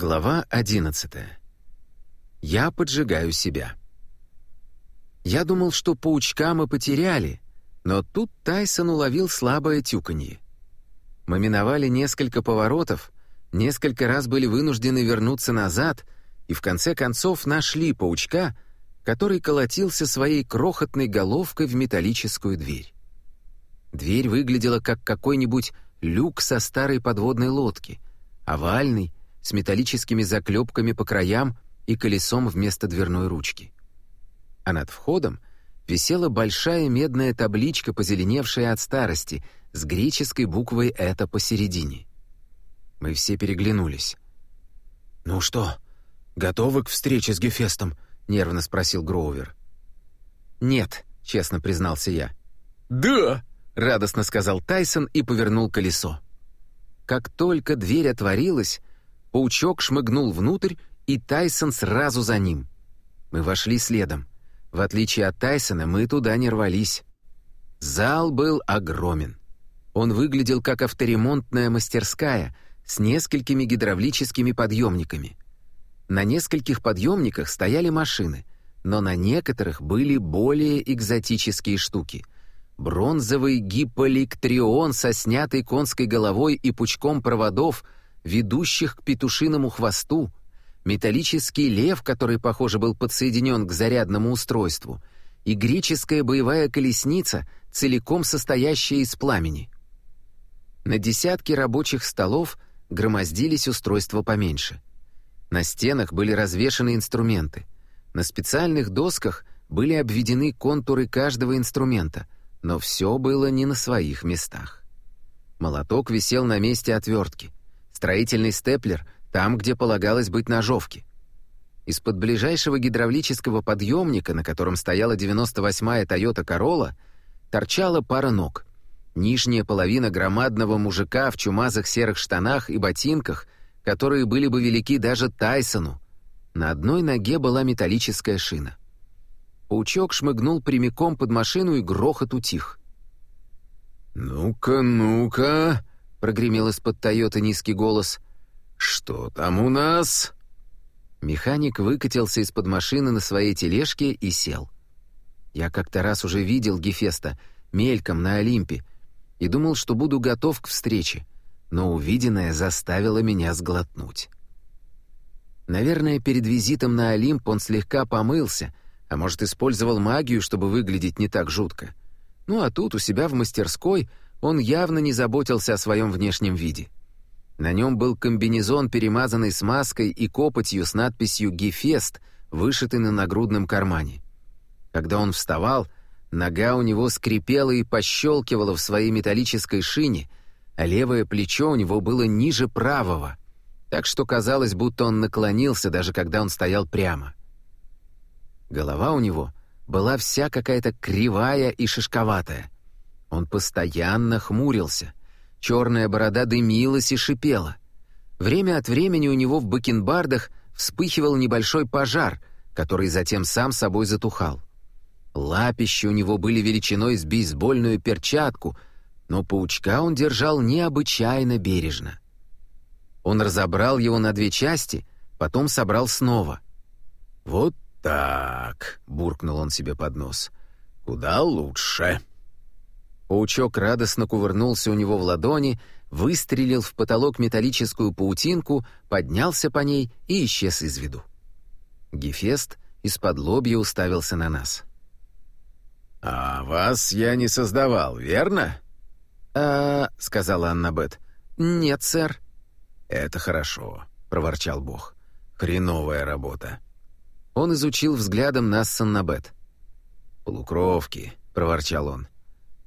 Глава 11. Я поджигаю себя. Я думал, что паучка мы потеряли, но тут Тайсон уловил слабое тюканье. Мы миновали несколько поворотов, несколько раз были вынуждены вернуться назад и в конце концов нашли паучка, который колотился своей крохотной головкой в металлическую дверь. Дверь выглядела как какой-нибудь люк со старой подводной лодки, овальный, с металлическими заклепками по краям и колесом вместо дверной ручки. А над входом висела большая медная табличка, позеленевшая от старости, с греческой буквой «это» посередине. Мы все переглянулись. «Ну что, готовы к встрече с Гефестом?» — нервно спросил Гроувер. «Нет», — честно признался я. «Да!» — радостно сказал Тайсон и повернул колесо. Как только дверь отворилась, Паучок шмыгнул внутрь, и Тайсон сразу за ним. Мы вошли следом. В отличие от Тайсона, мы туда не рвались. Зал был огромен. Он выглядел как авторемонтная мастерская с несколькими гидравлическими подъемниками. На нескольких подъемниках стояли машины, но на некоторых были более экзотические штуки. Бронзовый гиполиктрион со снятой конской головой и пучком проводов — ведущих к петушиному хвосту, металлический лев, который, похоже, был подсоединен к зарядному устройству, и греческая боевая колесница, целиком состоящая из пламени. На десятки рабочих столов громоздились устройства поменьше. На стенах были развешаны инструменты. На специальных досках были обведены контуры каждого инструмента, но все было не на своих местах. Молоток висел на месте отвертки. Строительный степлер там, где полагалось быть ножовки. Из-под ближайшего гидравлического подъемника, на котором стояла 98-я Toyota Corolla, торчала пара ног. Нижняя половина громадного мужика в чумазых серых штанах и ботинках, которые были бы велики даже Тайсону. На одной ноге была металлическая шина. Паучок шмыгнул прямиком под машину, и грохот утих. «Ну-ка, ну-ка!» — прогремел из-под «Тойоты» низкий голос. «Что там у нас?» Механик выкатился из-под машины на своей тележке и сел. Я как-то раз уже видел Гефеста мельком на Олимпе и думал, что буду готов к встрече, но увиденное заставило меня сглотнуть. Наверное, перед визитом на Олимп он слегка помылся, а может, использовал магию, чтобы выглядеть не так жутко. Ну а тут у себя в мастерской — он явно не заботился о своем внешнем виде. На нем был комбинезон, перемазанный смазкой и копотью с надписью «Гефест», вышитый на нагрудном кармане. Когда он вставал, нога у него скрипела и пощелкивала в своей металлической шине, а левое плечо у него было ниже правого, так что казалось, будто он наклонился, даже когда он стоял прямо. Голова у него была вся какая-то кривая и шишковатая — он постоянно хмурился. Черная борода дымилась и шипела. Время от времени у него в бакенбардах вспыхивал небольшой пожар, который затем сам собой затухал. Лапищи у него были величиной с бейсбольную перчатку, но паучка он держал необычайно бережно. Он разобрал его на две части, потом собрал снова. «Вот так», — буркнул он себе под нос, — «куда лучше». Паучок радостно кувырнулся у него в ладони, выстрелил в потолок металлическую паутинку, поднялся по ней и исчез из виду. Гефест из-под лобья уставился на нас. «А вас я не создавал, верно?» «А...» — сказала Аннабет. «Нет, сэр». «Это хорошо», — проворчал Бог. «Хреновая работа». Он изучил взглядом нас с Аннабет. «Полукровки», — проворчал он.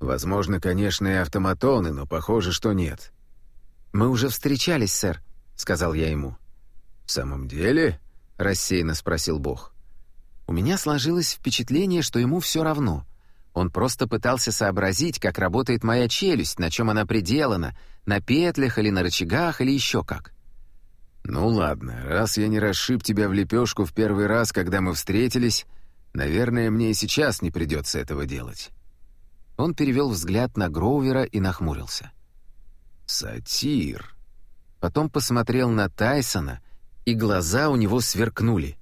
Возможно, конечно, и автоматоны, но похоже, что нет. «Мы уже встречались, сэр», — сказал я ему. «В самом деле?» — рассеянно спросил Бог. У меня сложилось впечатление, что ему все равно. Он просто пытался сообразить, как работает моя челюсть, на чем она приделана, на петлях или на рычагах или еще как. «Ну ладно, раз я не расшиб тебя в лепешку в первый раз, когда мы встретились, наверное, мне и сейчас не придется этого делать». Он перевел взгляд на Гроувера и нахмурился. «Сатир». Потом посмотрел на Тайсона и глаза у него сверкнули.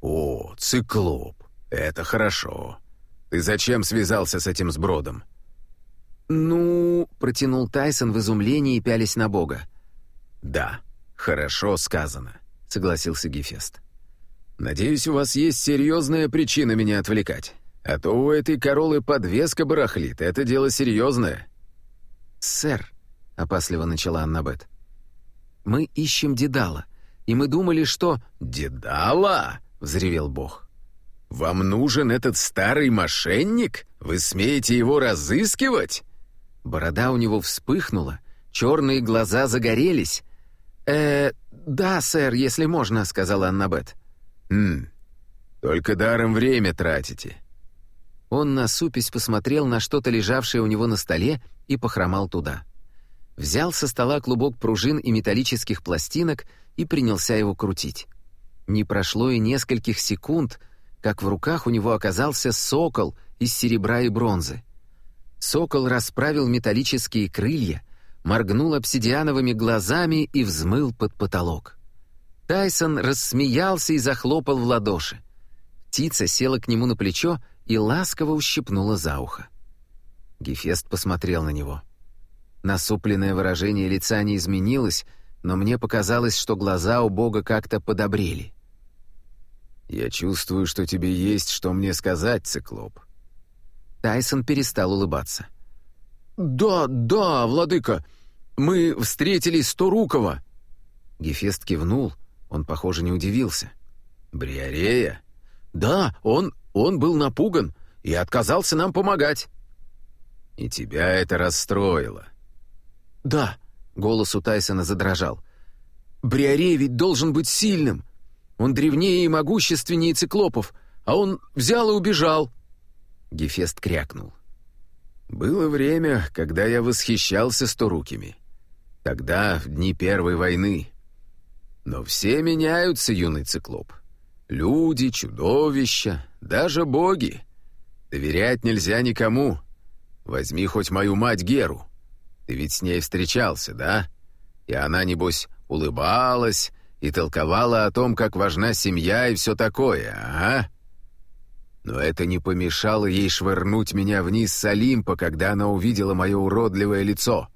«О, циклоп, это хорошо. Ты зачем связался с этим сбродом?» «Ну...» — протянул Тайсон в изумлении, пялись на Бога. «Да, хорошо сказано», — согласился Гефест. «Надеюсь, у вас есть серьезная причина меня отвлекать. А то у этой королы подвеска барахлит, это дело серьезное». «Сэр», — опасливо начала Аннабет, — «мы ищем Дедала, и мы думали, что...» «Дедала?» — взревел Бог. «Вам нужен этот старый мошенник? Вы смеете его разыскивать?» Борода у него вспыхнула, черные глаза загорелись. «Э, да, сэр, если можно», — сказала Аннабет. «Хм, только даром время тратите». Он насупясь посмотрел на что-то лежавшее у него на столе и похромал туда. Взял со стола клубок пружин и металлических пластинок и принялся его крутить. Не прошло и нескольких секунд, как в руках у него оказался сокол из серебра и бронзы. Сокол расправил металлические крылья, моргнул обсидиановыми глазами и взмыл под потолок. Тайсон рассмеялся и захлопал в ладоши. Птица села к нему на плечо и ласково ущипнула за ухо. Гефест посмотрел на него. Насупленное выражение лица не изменилось, но мне показалось, что глаза у Бога как-то подобрели. «Я чувствую, что тебе есть что мне сказать, циклоп». Тайсон перестал улыбаться. «Да, да, владыка, мы встретили Сторукова». Гефест кивнул, он, похоже, не удивился. «Бриарея?» «Да, он, он был напуган и отказался нам помогать». «И тебя это расстроило?» «Да», — голос у Тайсона задрожал. «Бриарей ведь должен быть сильным. Он древнее и могущественнее циклопов, а он взял и убежал». Гефест крякнул. «Было время, когда я восхищался сторукими. Тогда, в дни Первой войны. Но все меняются, юный циклоп. Люди, чудовища, даже боги. Доверять нельзя никому. Возьми хоть мою мать Геру. Ты ведь с ней встречался, да? И она, небось, улыбалась и толковала о том, как важна семья и все такое, ага. Но это не помешало ей швырнуть меня вниз с Олимпа, когда она увидела мое уродливое лицо.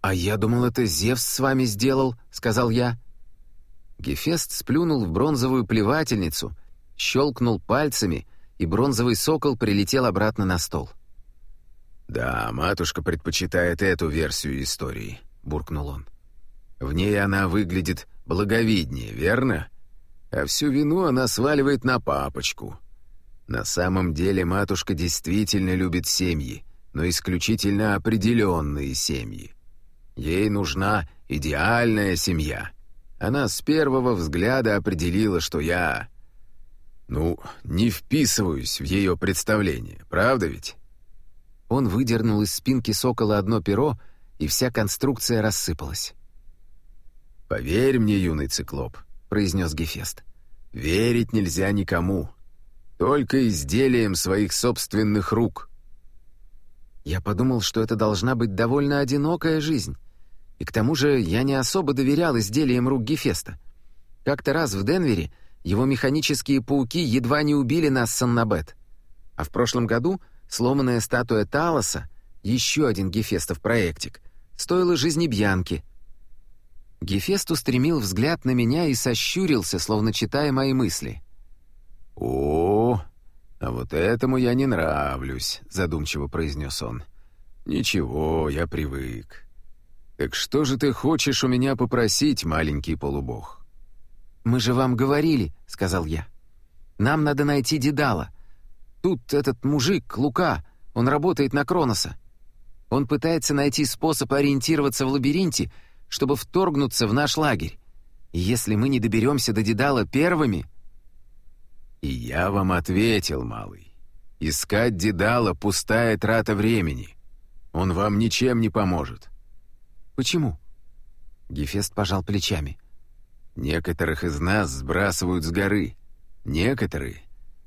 «А я думал, это Зевс с вами сделал», — сказал я. Гефест сплюнул в бронзовую плевательницу, щелкнул пальцами, и бронзовый сокол прилетел обратно на стол. «Да, матушка предпочитает эту версию истории», — буркнул он. «В ней она выглядит благовиднее, верно? А всю вину она сваливает на папочку. На самом деле матушка действительно любит семьи, но исключительно определенные семьи. Ей нужна идеальная семья. Она с первого взгляда определила, что я... Ну, не вписываюсь в ее представление, правда ведь?» Он выдернул из спинки сокола одно перо, и вся конструкция рассыпалась. «Поверь мне, юный циклоп», — произнес Гефест. «Верить нельзя никому. Только изделием своих собственных рук». Я подумал, что это должна быть довольно одинокая жизнь. И к тому же я не особо доверял изделиям рук Гефеста. Как-то раз в Денвере его механические пауки едва не убили нас с Аннабет. А в прошлом году Сломанная статуя Талоса, еще один Гефестов проектик, стоила жизни Бьянки. Гефест устремил взгляд на меня и сощурился, словно читая мои мысли. «О, а вот этому я не нравлюсь», — задумчиво произнес он. «Ничего, я привык. Так что же ты хочешь у меня попросить, маленький полубог?» «Мы же вам говорили», — сказал я. «Нам надо найти Дедала. Тут этот мужик, Лука, он работает на Кроноса. Он пытается найти способ ориентироваться в лабиринте, чтобы вторгнуться в наш лагерь. И если мы не доберемся до Дедала первыми...» «И я вам ответил, малый. Искать Дедала — пустая трата времени. Он вам ничем не поможет». «Почему?» Гефест пожал плечами. «Некоторых из нас сбрасывают с горы. Некоторые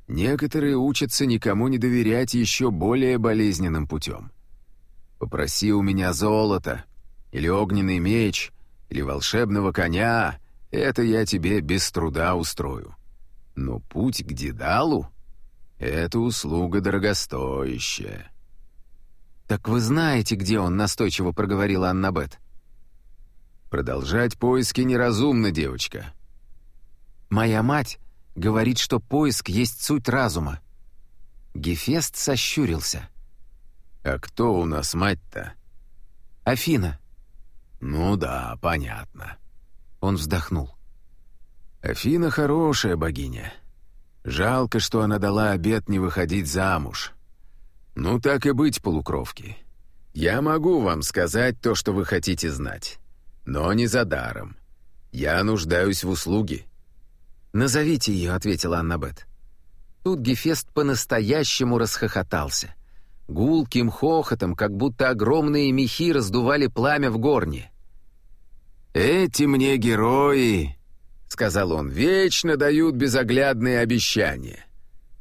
Некоторые учатся никому не доверять еще более болезненным путем. Попроси у меня золото, или огненный меч, или волшебного коня, это я тебе без труда устрою. Но путь к Дедалу — это услуга дорогостоящая». «Так вы знаете, где он?» — настойчиво проговорила Аннабет. «Продолжать поиски неразумно, девочка». «Моя мать говорит, что поиск есть суть разума». Гефест сощурился. «А кто у нас мать-то?» «Афина». «Ну да, понятно». Он вздохнул. «Афина хорошая богиня. Жалко, что она дала обет не выходить замуж. Ну так и быть, полукровки. Я могу вам сказать то, что вы хотите знать. Но не за даром. Я нуждаюсь в услуге». «Назовите ее», — ответила Аннабет. Тут Гефест по-настоящему расхохотался. Гулким хохотом, как будто огромные мехи раздували пламя в горне. «Эти мне герои», — сказал он, — «вечно дают безоглядные обещания.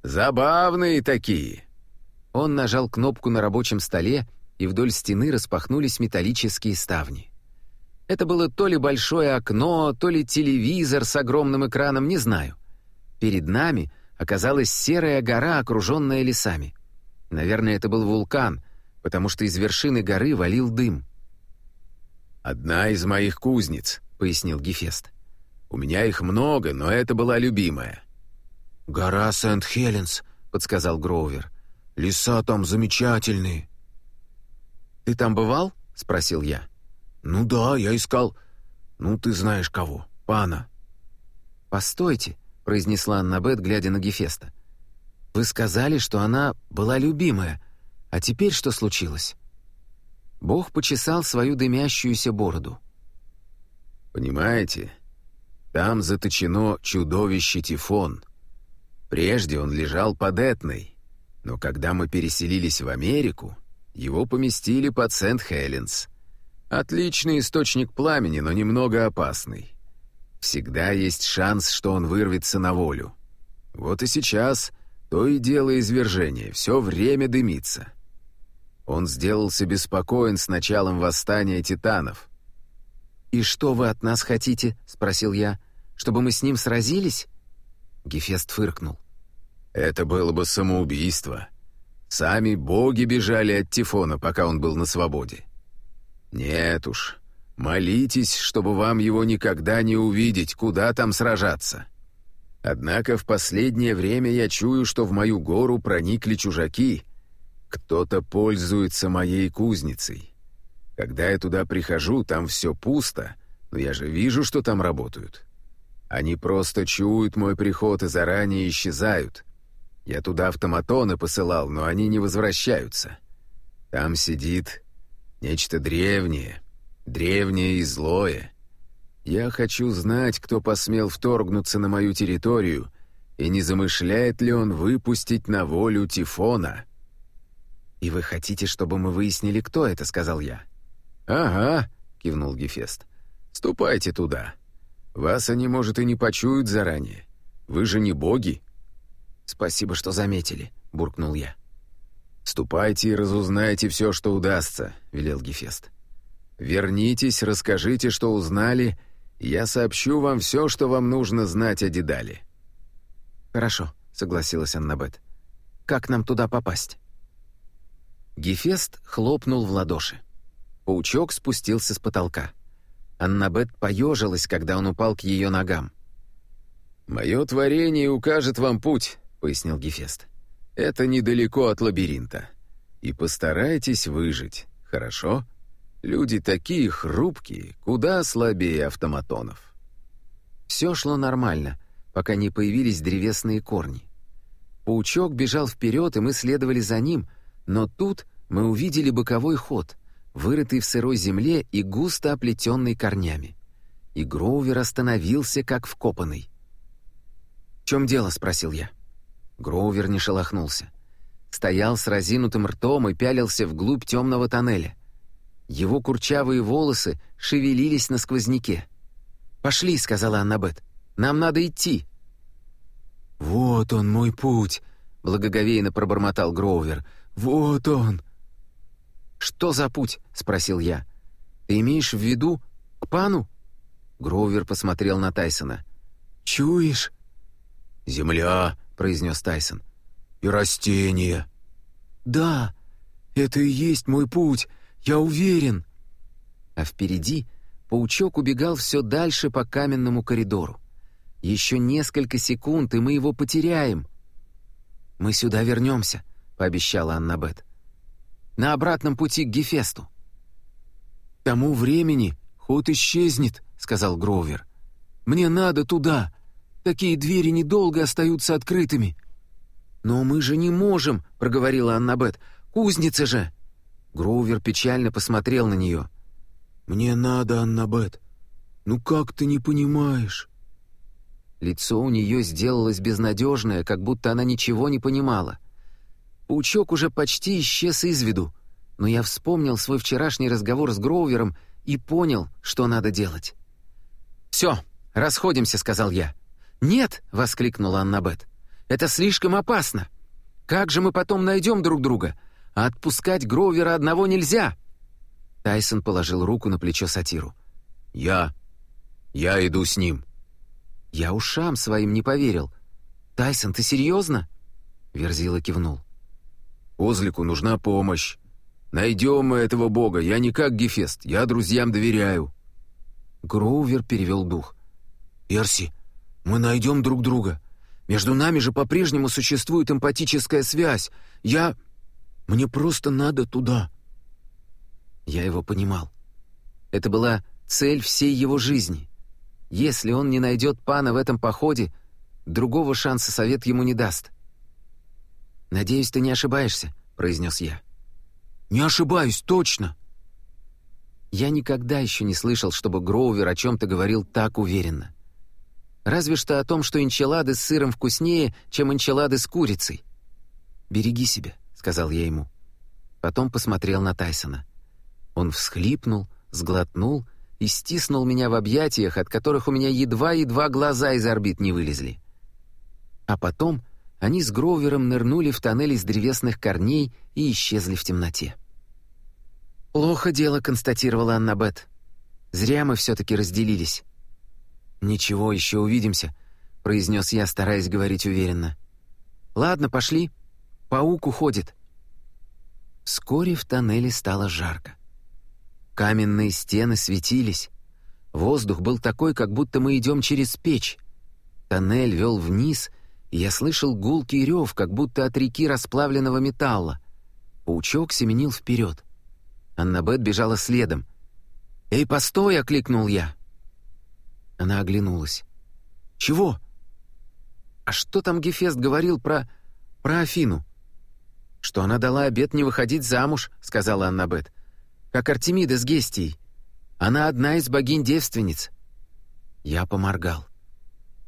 Забавные такие». Он нажал кнопку на рабочем столе, и вдоль стены распахнулись металлические ставни. Это было то ли большое окно, то ли телевизор с огромным экраном, не знаю. Перед нами оказалась серая гора, окруженная лесами. Наверное, это был вулкан, потому что из вершины горы валил дым. «Одна из моих кузниц», — пояснил Гефест. «У меня их много, но это была любимая». «Гора Сент-Хеленс», — подсказал Гроувер. Леса там замечательные». «Ты там бывал?» — спросил я. «Ну да, я искал... Ну, ты знаешь кого. Пана». «Постойте», — произнесла Аннабет, глядя на Гефеста. «Вы сказали, что она была любимая. А теперь что случилось?» Бог почесал свою дымящуюся бороду. «Понимаете, там заточено чудовище Тифон. Прежде он лежал под Этной, но когда мы переселились в Америку, его поместили под Сент-Хеленс. Отличный источник пламени, но немного опасный. Всегда есть шанс, что он вырвется на волю. Вот и сейчас то и дело извержение, все время дымится. Он сделался беспокоен с началом восстания титанов. «И что вы от нас хотите?» — спросил я. «Чтобы мы с ним сразились?» Гефест фыркнул. Это было бы самоубийство. Сами боги бежали от Тифона, пока он был на свободе. Нет уж, молитесь, чтобы вам его никогда не увидеть, куда там сражаться. Однако в последнее время я чую, что в мою гору проникли чужаки. Кто-то пользуется моей кузницей. Когда я туда прихожу, там все пусто, но я же вижу, что там работают. Они просто чуют мой приход и заранее исчезают. Я туда автоматоны посылал, но они не возвращаются. Там сидит нечто древнее, древнее и злое. Я хочу знать, кто посмел вторгнуться на мою территорию и не замышляет ли он выпустить на волю Тифона. «И вы хотите, чтобы мы выяснили, кто это?» — сказал я. «Ага», — кивнул Гефест. «Ступайте туда. Вас они, может, и не почуют заранее. Вы же не боги». «Спасибо, что заметили», — буркнул я. «Ступайте и разузнайте все, что удастся», — велел Гефест. «Вернитесь, расскажите, что узнали, и я сообщу вам все, что вам нужно знать о Дедале». «Хорошо», — согласилась Аннабет. «Как нам туда попасть?» Гефест хлопнул в ладоши. Паучок спустился с потолка. Аннабет поежилась, когда он упал к ее ногам. «Мое творение укажет вам путь», — пояснил Гефест. «Это недалеко от лабиринта. И постарайтесь выжить, хорошо? Люди такие хрупкие, куда слабее автоматонов». Все шло нормально, пока не появились древесные корни. Паучок бежал вперед, и мы следовали за ним, но тут мы увидели боковой ход, вырытый в сырой земле и густо оплетенный корнями. И Гроувер остановился, как вкопанный. «В чем дело?» — спросил я. Гроувер не шелохнулся. Стоял с разинутым ртом и пялился вглубь темного тоннеля. Его курчавые волосы шевелились на сквозняке. «Пошли», — сказала Аннабет. «Нам надо идти». «Вот он, мой путь», — благоговейно пробормотал Гроувер. «Вот он». «Что за путь?» — спросил я. «Ты имеешь в виду к пану?» Гроувер посмотрел на Тайсона. «Чуешь?» «Земля», — произнес Тайсон. «И растения». «Да, это и есть мой путь, я уверен». А впереди паучок убегал все дальше по каменному коридору. Еще несколько секунд, и мы его потеряем. «Мы сюда вернемся», — пообещала Аннабет. «На обратном пути к Гефесту». «К тому времени ход исчезнет», — сказал Гроувер. «Мне надо туда. Такие двери недолго остаются открытыми». «Но мы же не можем», — проговорила Аннабет. «Кузница же!» Гроувер печально посмотрел на нее. «Мне надо, Аннабет. Ну как ты не понимаешь?» Лицо у нее сделалось безнадежное, как будто она ничего не понимала. Паучок уже почти исчез из виду, но я вспомнил свой вчерашний разговор с Гроувером и понял, что надо делать. «Все, расходимся», — сказал я. «Нет!» — воскликнула Аннабет. «Это слишком опасно! Как же мы потом найдем друг друга? А отпускать Гроувера одного нельзя!» Тайсон положил руку на плечо сатиру. «Я... я иду с ним». Я ушам своим не поверил. «Тайсон, ты серьезно?» Верзила кивнул. «Козлику нужна помощь. Найдем мы этого бога. Я не как Гефест, я друзьям доверяю». Гроувер перевел дух. «Перси, мы найдем друг друга. Между нами же по-прежнему существует эмпатическая связь. Я... Мне просто надо туда». Я его понимал. Это была цель всей его жизни. Если он не найдет пана в этом походе, другого шанса совет ему не даст. «Надеюсь, ты не ошибаешься», — произнес я. «Не ошибаюсь, точно!» Я никогда еще не слышал, чтобы Гроувер о чем-то говорил так уверенно. Разве что о том, что энчилады с сыром вкуснее, чем энчилады с курицей. «Береги себя», — сказал я ему. Потом посмотрел на Тайсона. Он всхлипнул, сглотнул и стиснул меня в объятиях, от которых у меня едва-едва глаза из орбит не вылезли. А потом они с Гроувером нырнули в тоннель из древесных корней и исчезли в темноте. «Плохо дело», — констатировала Аннабет. «Зря мы все-таки разделились». «Ничего, еще увидимся», — произнес я, стараясь говорить уверенно. «Ладно, пошли. Паук уходит». Вскоре в тоннеле стало жарко. Каменные стены светились. Воздух был такой, как будто мы идем через печь. Тоннель вел вниз, и я слышал гулкий рев, как будто от реки расплавленного металла. Паучок семенил вперед. Аннабет бежала следом. «Эй, постой!» — окликнул я. Она оглянулась. «Чего?» «А что там Гефест говорил про... про Афину?» «Что она дала обет не выходить замуж», — сказала Аннабет как Артемида с Гестией. Она одна из богинь-девственниц». Я поморгал.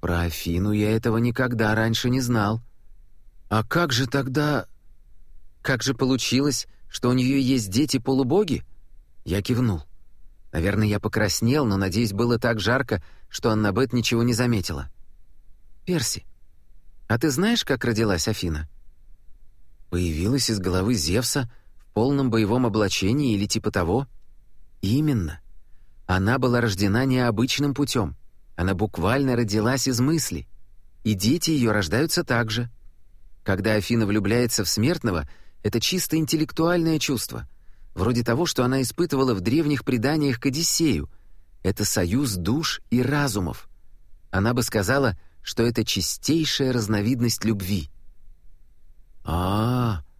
Про Афину я этого никогда раньше не знал. А как же тогда... Как же получилось, что у нее есть дети-полубоги? Я кивнул. Наверное, я покраснел, но, надеюсь, было так жарко, что Аннабет ничего не заметила. «Перси, а ты знаешь, как родилась Афина?» Появилась из головы Зевса полном боевом облачении или типа того? Именно. Она была рождена необычным путем. Она буквально родилась из мысли. И дети ее рождаются так же. Когда Афина влюбляется в смертного, это чисто интеллектуальное чувство. Вроде того, что она испытывала в древних преданиях к Одиссею. Это союз душ и разумов. Она бы сказала, что это чистейшая разновидность любви. а, -а, -а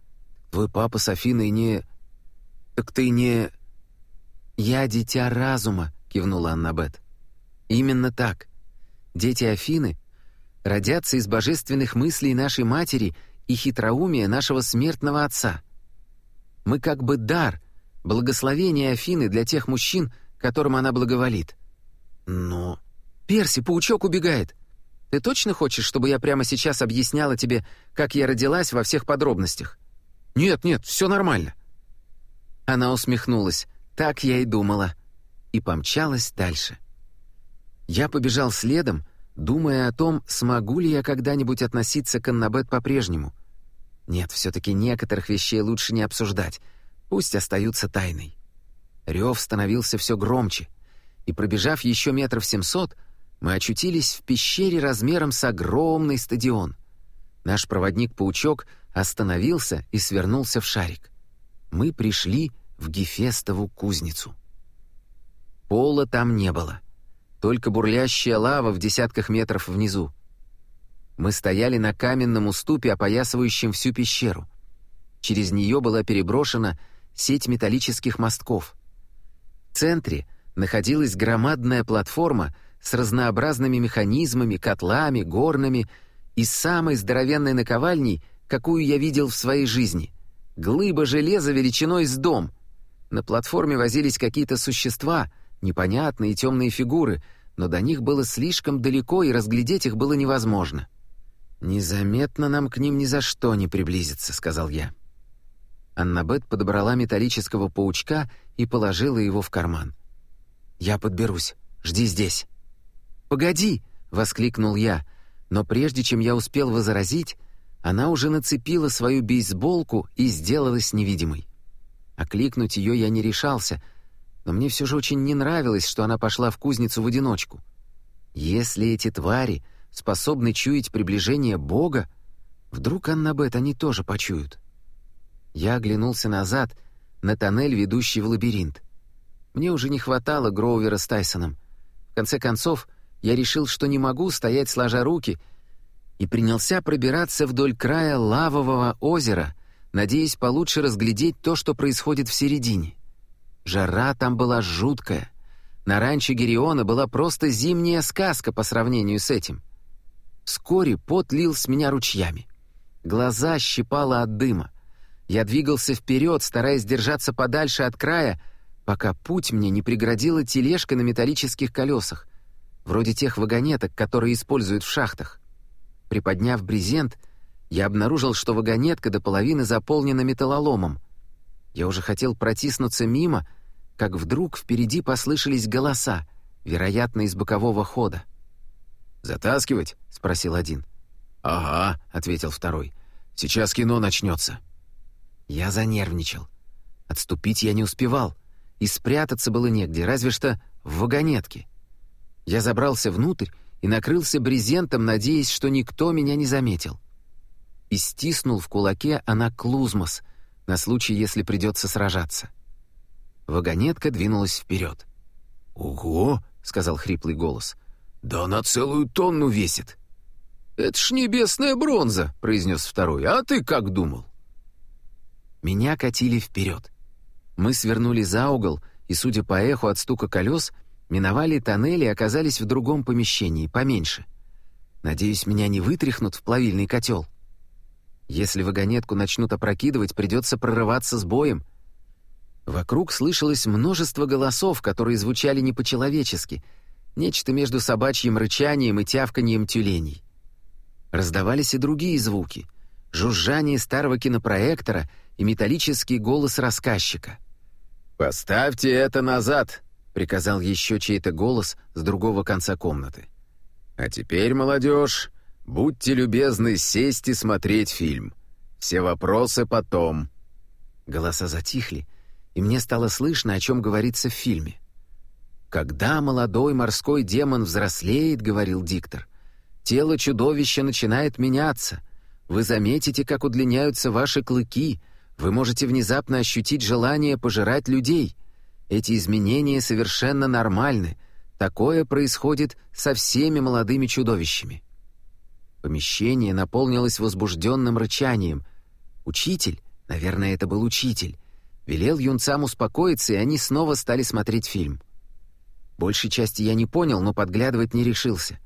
Твой папа с Афиной не... Так ты не...» «Я дитя разума», — кивнула Аннабет. «Именно так. Дети Афины родятся из божественных мыслей нашей матери и хитроумия нашего смертного отца. Мы как бы дар, благословение Афины для тех мужчин, которым она благоволит. Но... Перси, паучок убегает. Ты точно хочешь, чтобы я прямо сейчас объясняла тебе, как я родилась во всех подробностях? «Нет, нет, все нормально». Она усмехнулась. «Так я и думала». И помчалась дальше. Я побежал следом, думая о том, смогу ли я когда-нибудь относиться к Аннабет по-прежнему. Нет, все-таки некоторых вещей лучше не обсуждать. Пусть остаются тайной. Рев становился все громче. и пробежав еще метров семьсот, мы очутились в пещере размером с огромный стадион. Наш проводник-паучок остановился и свернулся в шарик. Мы пришли в Гефестову кузницу. Пола там не было, только бурлящая лава в десятках метров внизу. Мы стояли на каменном уступе, опоясывающем всю пещеру. Через нее была переброшена сеть металлических мостков. В центре находилась громадная платформа с разнообразными механизмами, котлами, горнами и самой здоровенной наковальней, какую я видел в своей жизни. Глыба железа величиной с дом. На платформе возились какие-то существа, непонятные темные фигуры, но до них было слишком далеко, и разглядеть их было невозможно. «Незаметно нам к ним ни за что не приблизиться», — сказал я. Аннабет подобрала металлического паучка и положила его в карман. «Я подберусь. Жди здесь». «Погоди!» — воскликнул я, но прежде чем я успел возразить, она уже нацепила свою бейсболку и сделалась невидимой. Окликнуть ее я не решался, но мне все же очень не нравилось, что она пошла в кузницу в одиночку. Если эти твари способны чуять приближение Бога, вдруг Аннабет они тоже почуют. Я оглянулся назад, на тоннель, ведущий в лабиринт. Мне уже не хватало Гроувера с Тайсоном. В конце концов, я решил, что не могу стоять сложа руки, и принялся пробираться вдоль края лавового озера, надеясь получше разглядеть то, что происходит в середине. Жара там была жуткая. На ранчо Гериона была просто зимняя сказка по сравнению с этим — Вскоре пот лил с меня ручьями. Глаза щипало от дыма. Я двигался вперед, стараясь держаться подальше от края, пока путь мне не преградила тележка на металлических колесах, вроде тех вагонеток, которые используют в шахтах. Приподняв брезент, я обнаружил, что вагонетка до половины заполнена металлоломом. Я уже хотел протиснуться мимо, как вдруг впереди послышались голоса, вероятно, из бокового хода. «Затаскивать?» — спросил один. «Ага», — ответил второй. «Сейчас кино начнется». Я занервничал. Отступить я не успевал, и спрятаться было негде, разве что в вагонетке. Я забрался внутрь и накрылся брезентом, надеясь, что никто меня не заметил. И стиснул в кулаке анаклузмос на случай, если придется сражаться. Вагонетка двинулась вперед. «Ого!» — сказал хриплый голос. «Да она целую тонну весит». «Это ж небесная бронза», — произнес второй. «А ты как думал?» Меня катили вперед. Мы свернули за угол и, судя по эху от стука колес, миновали тоннели и оказались в другом помещении, поменьше. Надеюсь, меня не вытряхнут в плавильный котел. Если вагонетку начнут опрокидывать, придется прорываться с боем. Вокруг слышалось множество голосов, которые звучали не по-человечески — Нечто между собачьим рычанием и тявканьем тюленей. Раздавались и другие звуки. Жужжание старого кинопроектора и металлический голос рассказчика. «Поставьте это назад!» — приказал еще чей-то голос с другого конца комнаты. «А теперь, молодежь, будьте любезны сесть и смотреть фильм. Все вопросы потом». Голоса затихли, и мне стало слышно, о чем говорится в фильме. «Когда молодой морской демон взрослеет, — говорил диктор, — тело чудовища начинает меняться. Вы заметите, как удлиняются ваши клыки, вы можете внезапно ощутить желание пожирать людей. Эти изменения совершенно нормальны. Такое происходит со всеми молодыми чудовищами». Помещение наполнилось возбужденным рычанием. Учитель, наверное, это был учитель, велел юнцам успокоиться, и они снова стали смотреть фильм. Большей части я не понял, но подглядывать не решился.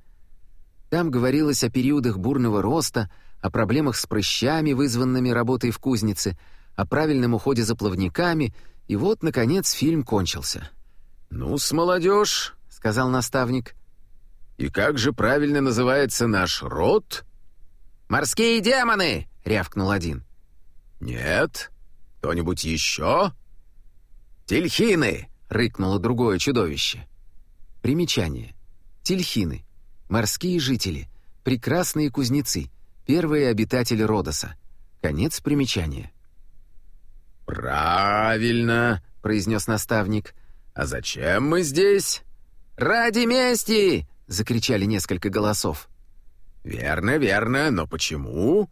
Там говорилось о периодах бурного роста, о проблемах с прыщами, вызванными работой в кузнице, о правильном уходе за плавниками, и вот, наконец, фильм кончился. «Ну-с, молодежь», — сказал наставник. «И как же правильно называется наш род?» «Морские демоны!» — рявкнул один. «Нет? Кто-нибудь еще?» «Тельхины!» — рыкнуло другое чудовище. Примечание. Тельхины. Морские жители. Прекрасные кузнецы. Первые обитатели Родоса. Конец примечания. «Правильно», — произнес наставник. «А зачем мы здесь?» «Ради мести!» — закричали несколько голосов. «Верно, верно, но почему?»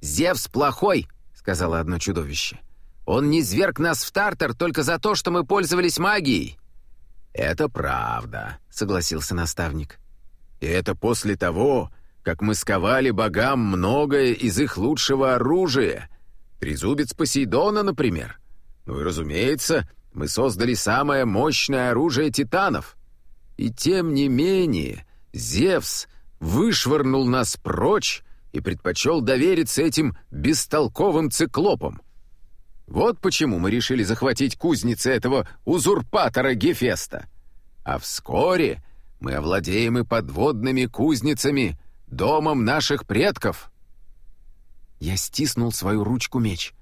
«Зевс плохой!» — сказала одно чудовище. «Он не зверг нас в Тартар только за то, что мы пользовались магией!» «Это правда», — согласился наставник. «И это после того, как мы сковали богам многое из их лучшего оружия. Трезубец Посейдона, например. Ну и, разумеется, мы создали самое мощное оружие титанов. И тем не менее, Зевс вышвырнул нас прочь и предпочел довериться этим бестолковым циклопам. Вот почему мы решили захватить кузницы этого узурпатора Гефеста. А вскоре мы овладеем и подводными кузницами, домом наших предков». Я стиснул свою ручку меч.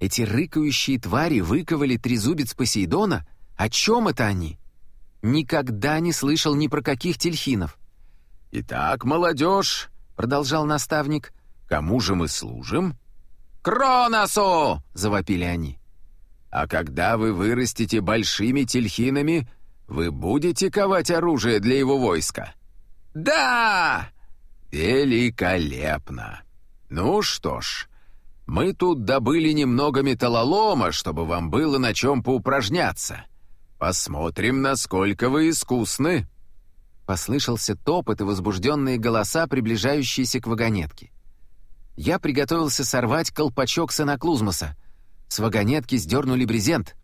Эти рыкающие твари выковали трезубец Посейдона? О чем это они? Никогда не слышал ни про каких тельхинов. «Итак, молодежь», — продолжал наставник, — «кому же мы служим?» «Кроносу!» — завопили они. «А когда вы вырастете большими тельхинами, вы будете ковать оружие для его войска?» «Да!» «Великолепно! Ну что ж, мы тут добыли немного металлолома, чтобы вам было на чем поупражняться. Посмотрим, насколько вы искусны». Послышался топот и возбужденные голоса, приближающиеся к вагонетке. Я приготовился сорвать колпачок с анаклузмоса. С вагонетки сдернули брезент.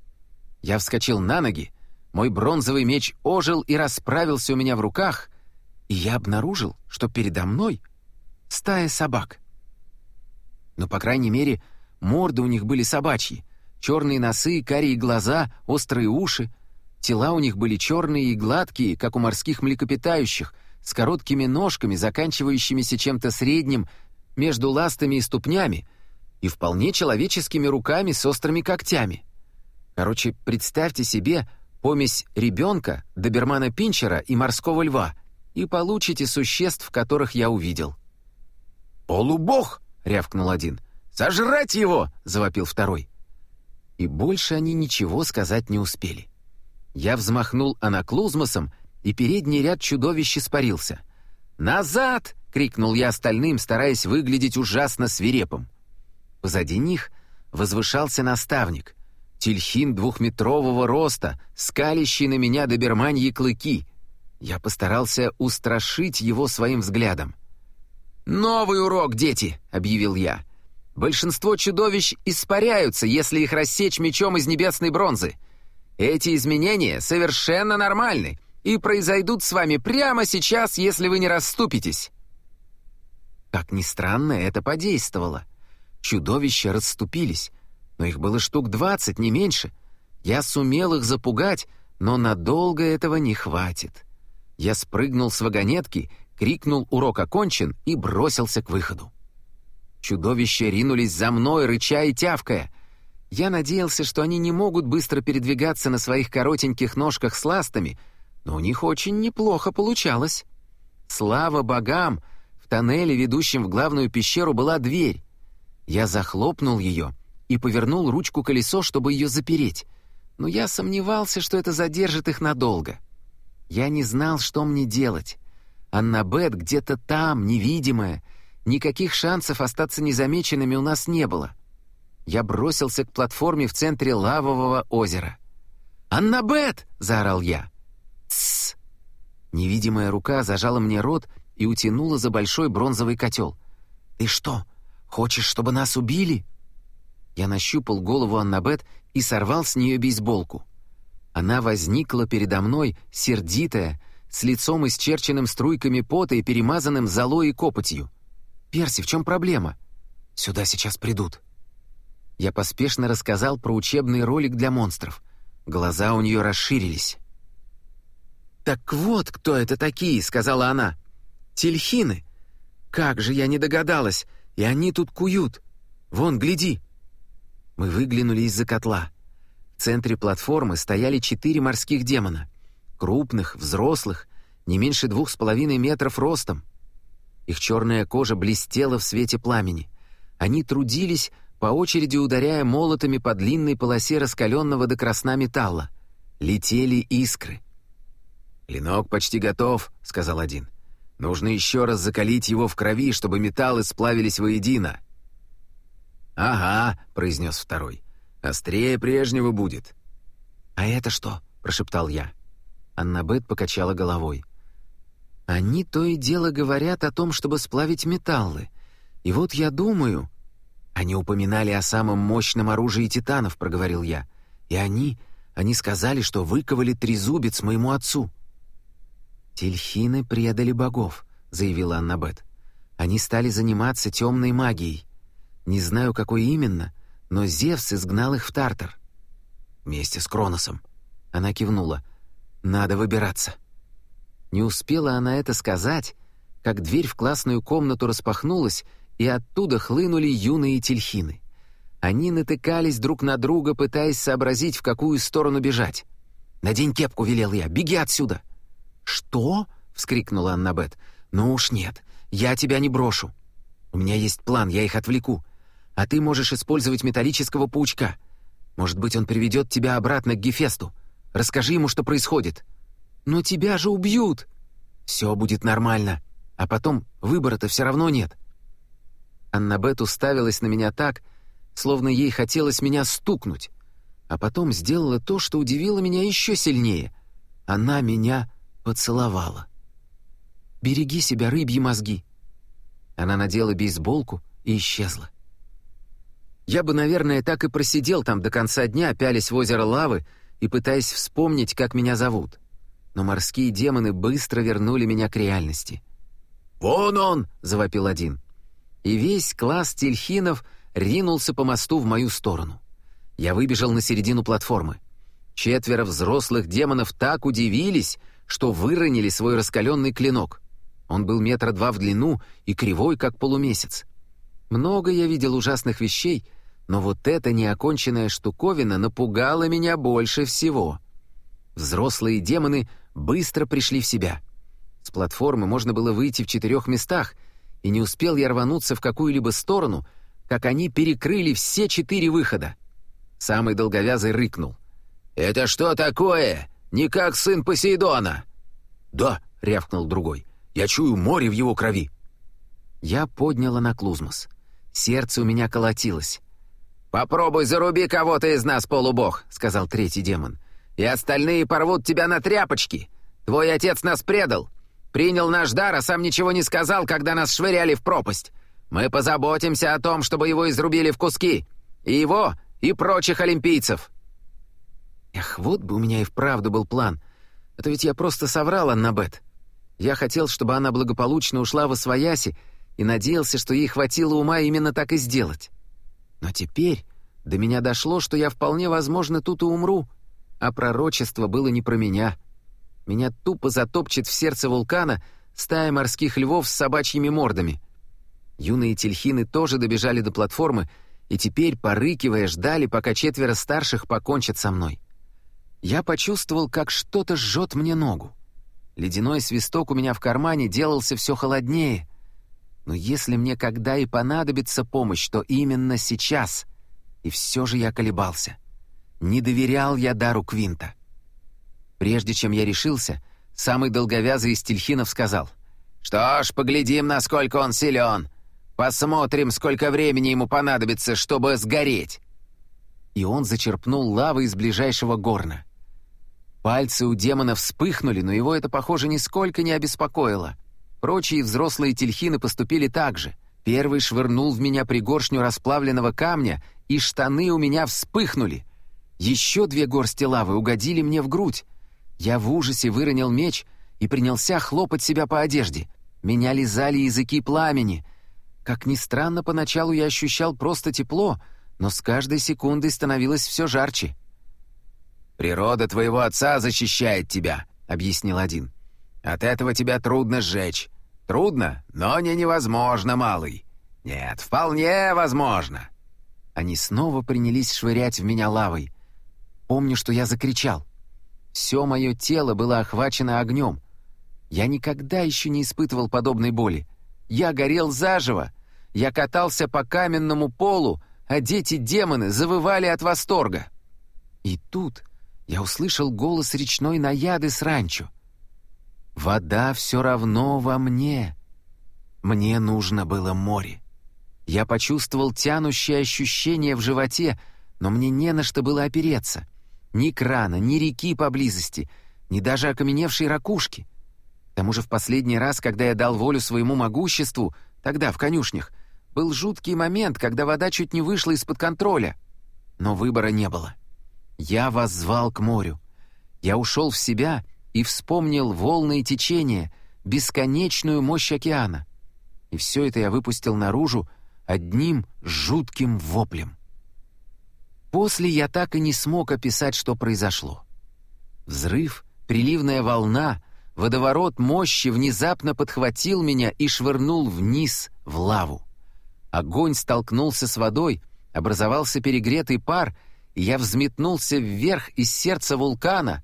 Я вскочил на ноги, мой бронзовый меч ожил и расправился у меня в руках, и я обнаружил, что передо мной стая собак. Но, по крайней мере, морды у них были собачьи, черные носы, карие глаза, острые уши — Тела у них были черные и гладкие, как у морских млекопитающих, с короткими ножками, заканчивающимися чем-то средним между ластами и ступнями, и вполне человеческими руками с острыми когтями. Короче, представьте себе помесь ребенка, добермана Пинчера и морского льва, и получите существ, которых я увидел. «Полубог!» — рявкнул один. «Сожрать его!» — завопил второй. И больше они ничего сказать не успели. Я взмахнул анаклузмосом, и передний ряд чудовищ испарился. «Назад!» — крикнул я остальным, стараясь выглядеть ужасно свирепым. Позади них возвышался наставник. Тельхин двухметрового роста, скалящий на меня доберманьи клыки. Я постарался устрашить его своим взглядом. «Новый урок, дети!» — объявил я. «Большинство чудовищ испаряются, если их рассечь мечом из небесной бронзы. Эти изменения совершенно нормальны и произойдут с вами прямо сейчас, если вы не расступитесь». Как ни странно, это подействовало. Чудовища расступились, но их было штук двадцать, не меньше. Я сумел их запугать, но надолго этого не хватит. Я спрыгнул с вагонетки, крикнул «Урок окончен» и бросился к выходу. Чудовища ринулись за мной, рыча и тявкая — я надеялся, что они не могут быстро передвигаться на своих коротеньких ножках с ластами, но у них очень неплохо получалось. Слава богам! В тоннеле, ведущем в главную пещеру, была дверь. Я захлопнул ее и повернул ручку колесо, чтобы ее запереть. Но я сомневался, что это задержит их надолго. Я не знал, что мне делать. Аннабет где-то там, невидимая. Никаких шансов остаться незамеченными у нас не было. — я бросился к платформе в центре лавового озера. «Аннабет!» — заорал я. «Тссс!» Невидимая рука зажала мне рот и утянула за большой бронзовый котел. «Ты что, хочешь, чтобы нас убили?» Я нащупал голову Аннабет и сорвал с нее бейсболку. Она возникла передо мной, сердитая, с лицом исчерченным струйками пота и перемазанным золой и копотью. «Перси, в чем проблема?» «Сюда сейчас придут». Я поспешно рассказал про учебный ролик для монстров. Глаза у нее расширились. «Так вот, кто это такие», — сказала она. «Тельхины. Как же я не догадалась, и они тут куют. Вон, гляди». Мы выглянули из-за котла. В центре платформы стояли четыре морских демона. Крупных, взрослых, не меньше двух с половиной метров ростом. Их черная кожа блестела в свете пламени. Они трудились, по очереди ударяя молотами по длинной полосе раскаленного до красна металла. Летели искры. «Клинок почти готов», — сказал один. «Нужно еще раз закалить его в крови, чтобы металлы сплавились воедино». «Ага», — произнес второй. «Острее прежнего будет». «А это что?» — прошептал я. Аннабет покачала головой. «Они то и дело говорят о том, чтобы сплавить металлы. И вот я думаю...» «Они упоминали о самом мощном оружии титанов», — проговорил я. «И они... они сказали, что выковали трезубец моему отцу». «Тельхины предали богов», — заявила Аннабет. «Они стали заниматься темной магией. Не знаю, какой именно, но Зевс изгнал их в Тартар». «Вместе с Кроносом». Она кивнула. «Надо выбираться». Не успела она это сказать, как дверь в классную комнату распахнулась, и оттуда хлынули юные тельхины. Они натыкались друг на друга, пытаясь сообразить, в какую сторону бежать. «Надень кепку», — велел я, — «беги отсюда». «Что?» — вскрикнула Аннабет. «Ну уж нет, я тебя не брошу. У меня есть план, я их отвлеку. А ты можешь использовать металлического паучка. Может быть, он приведет тебя обратно к Гефесту. Расскажи ему, что происходит». «Но тебя же убьют!» «Все будет нормально. А потом выбора-то все равно нет». Аннабет уставилась на меня так, словно ей хотелось меня стукнуть, а потом сделала то, что удивило меня еще сильнее. Она меня поцеловала. «Береги себя, рыбьи мозги!» Она надела бейсболку и исчезла. Я бы, наверное, так и просидел там до конца дня, пялясь в озеро лавы и пытаясь вспомнить, как меня зовут. Но морские демоны быстро вернули меня к реальности. «Вон он!» — завопил один. И весь класс тельхинов ринулся по мосту в мою сторону. Я выбежал на середину платформы. Четверо взрослых демонов так удивились, что выронили свой раскаленный клинок. Он был метра два в длину и кривой, как полумесяц. Много я видел ужасных вещей, но вот эта неоконченная штуковина напугала меня больше всего. Взрослые демоны быстро пришли в себя. С платформы можно было выйти в четырех местах, и не успел я рвануться в какую-либо сторону, как они перекрыли все четыре выхода. Самый долговязый рыкнул. «Это что такое? Не как сын Посейдона!» «Да», — рявкнул другой, — «я чую море в его крови». Я поднял анаклузмос. Сердце у меня колотилось. «Попробуй заруби кого-то из нас, полубог», — сказал третий демон. «И остальные порвут тебя на тряпочки. Твой отец нас предал. Принял наш дар, а сам ничего не сказал, когда нас швыряли в пропасть. Мы позаботимся о том, чтобы его изрубили в куски. И его, и прочих олимпийцев». Эх, вот бы у меня и вправду был план — а то ведь я просто соврал Аннабет. Я хотел, чтобы она благополучно ушла во свояси и надеялся, что ей хватило ума именно так и сделать. Но теперь до меня дошло, что я вполне возможно тут и умру, а пророчество было не про меня. Меня тупо затопчет в сердце вулкана стая морских львов с собачьими мордами. Юные тельхины тоже добежали до платформы и теперь, порыкивая, ждали, пока четверо старших покончат со мной. Я почувствовал, как что-то жжет мне ногу. Ледяной свисток у меня в кармане делался все холоднее. Но если мне когда и понадобится помощь, то именно сейчас. И все же я колебался. Не доверял я дару Квинта. Прежде чем я решился, самый долговязый из тельхинов сказал. «Что ж, поглядим, насколько он силен. Посмотрим, сколько времени ему понадобится, чтобы сгореть». И он зачерпнул лавы из ближайшего горна. Пальцы у демона вспыхнули, но его это, похоже, нисколько не обеспокоило. Прочие взрослые тельхины поступили так же. Первый швырнул в меня пригоршню расплавленного камня, и штаны у меня вспыхнули. Еще две горсти лавы угодили мне в грудь. Я в ужасе выронил меч и принялся хлопать себя по одежде. Меня лизали языки пламени. Как ни странно, поначалу я ощущал просто тепло, но с каждой секундой становилось все жарче. «Природа твоего отца защищает тебя», — объяснил один. «От этого тебя трудно сжечь. Трудно, но не невозможно, малый. Нет, вполне возможно». Они снова принялись швырять в меня лавой. Помню, что я закричал. Все мое тело было охвачено огнем. Я никогда еще не испытывал подобной боли. Я горел заживо. Я катался по каменному полу, а дети-демоны завывали от восторга. И тут я услышал голос речной наяды с ранчо. Вода все равно во мне. Мне нужно было море. Я почувствовал тянущее ощущение в животе, но мне не на что было опереться. Ни крана, ни реки поблизости, ни даже окаменевшей ракушки. К тому же в последний раз, когда я дал волю своему могуществу, тогда, в конюшнях, был жуткий момент, когда вода чуть не вышла из-под контроля. Но выбора не было. Я воззвал к морю. Я ушел в себя и вспомнил волны и течения, бесконечную мощь океана. И все это я выпустил наружу одним жутким воплем. После я так и не смог описать, что произошло. Взрыв, приливная волна, водоворот мощи внезапно подхватил меня и швырнул вниз, в лаву. Огонь столкнулся с водой, образовался перегретый пар, и я взметнулся вверх из сердца вулкана,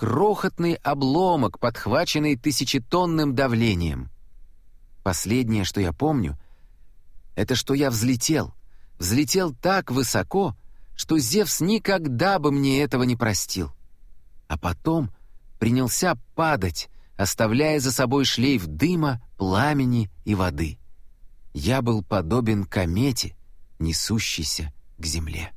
крохотный обломок, подхваченный тысячетонным давлением. Последнее, что я помню, это что я взлетел. Взлетел так высоко, что Зевс никогда бы мне этого не простил. А потом принялся падать, оставляя за собой шлейф дыма, пламени и воды. Я был подобен комете, несущейся к земле.